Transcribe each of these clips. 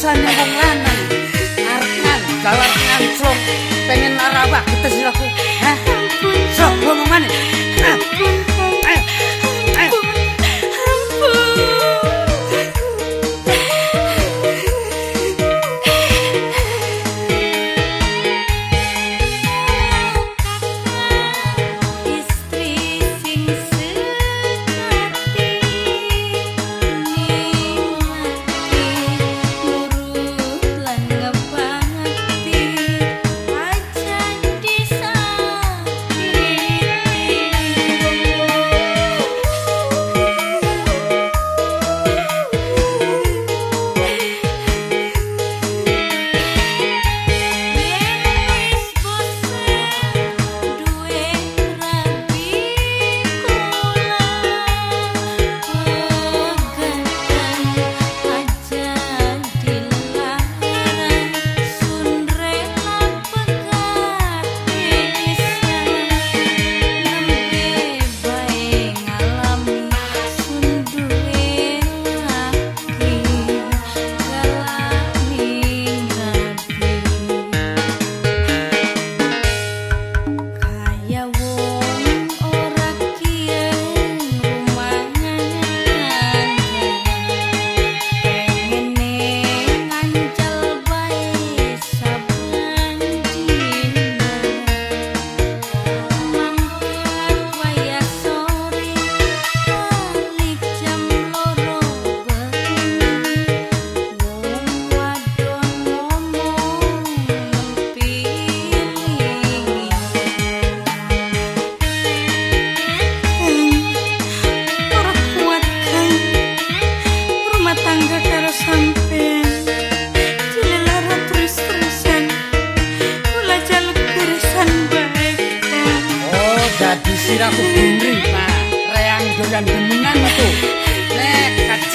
rasane wong lanang. Arep galar ngancrok pengen narabak getes aku. Hah? Sok ngomongane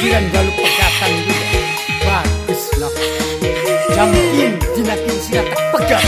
kajian galu pegatan itu bagus lah. Jam ini dinakin sirat pegat